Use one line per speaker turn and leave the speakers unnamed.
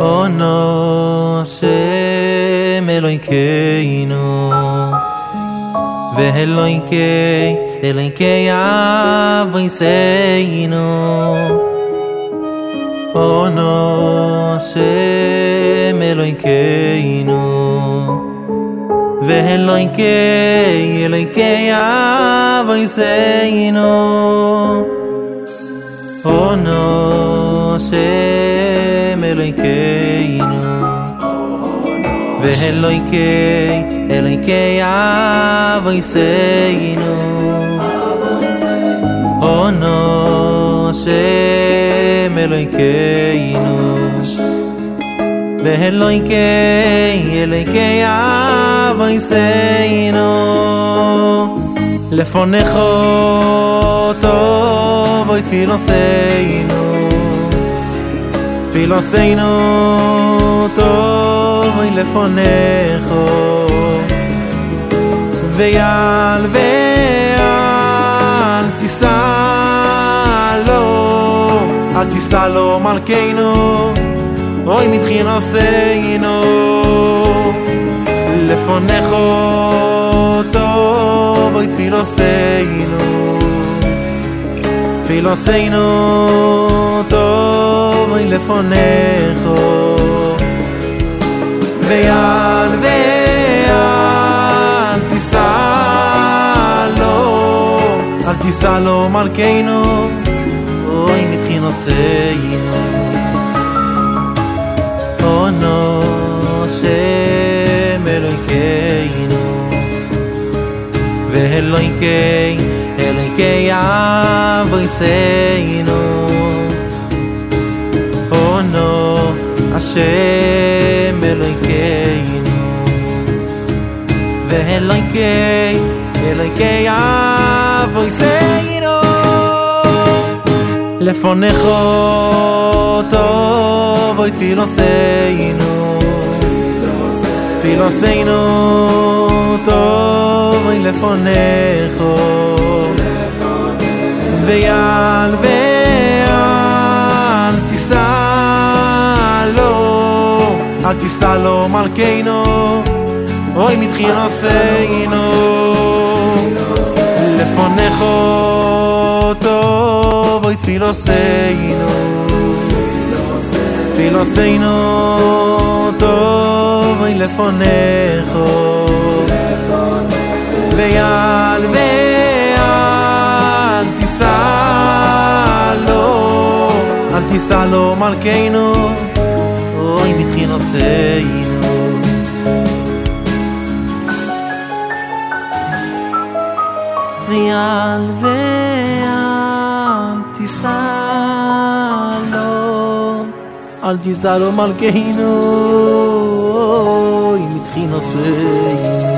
אונו השם אלוהינו ואלוהיקי אלוהיקי אבויסנו אונו השם אלוהינו ואלוהיקי אלוהיקי אבויסנו אונו השם אלוהינו ואלוהיקי אלוהיקי אבויסנו אונו השם אלוהינו ואלוהיקי אלוהיקי אבויסנו לפונך טוב אוי תפילוסנו תפילוסנו טוב אוי לפונך ויעל ואל תישא לו אל תישא לו מלכנו אוי מבחינוסנו לפונך טוב אוי תפילוסנו תפילוסנו טוב אוי לפונך ויעל ואל תישא לו אל תישא לו מלכנו. אוי מבחינוסנו אונו השם אלוהינו ואלוהיקי אלוהיקי אבויסנו אונו השם אלוהינו ואלוהיקי אלוהיקי אבויסנו לפונך voy tfilo seinu tfilo seinu to voy lefonecho ויעל ואל תישא לו, אל תישא לו מלכנו, אוי מתחיל עשינו. לפונך אותו, אוי תפילוסינו. תפילוסנו טוב אוי לפונך ויעל ואל תישא לו אל תישא לו מלכנו. אוי מתחילוסנו ויעל ואל תישא al di מלכנו, אם התחיל in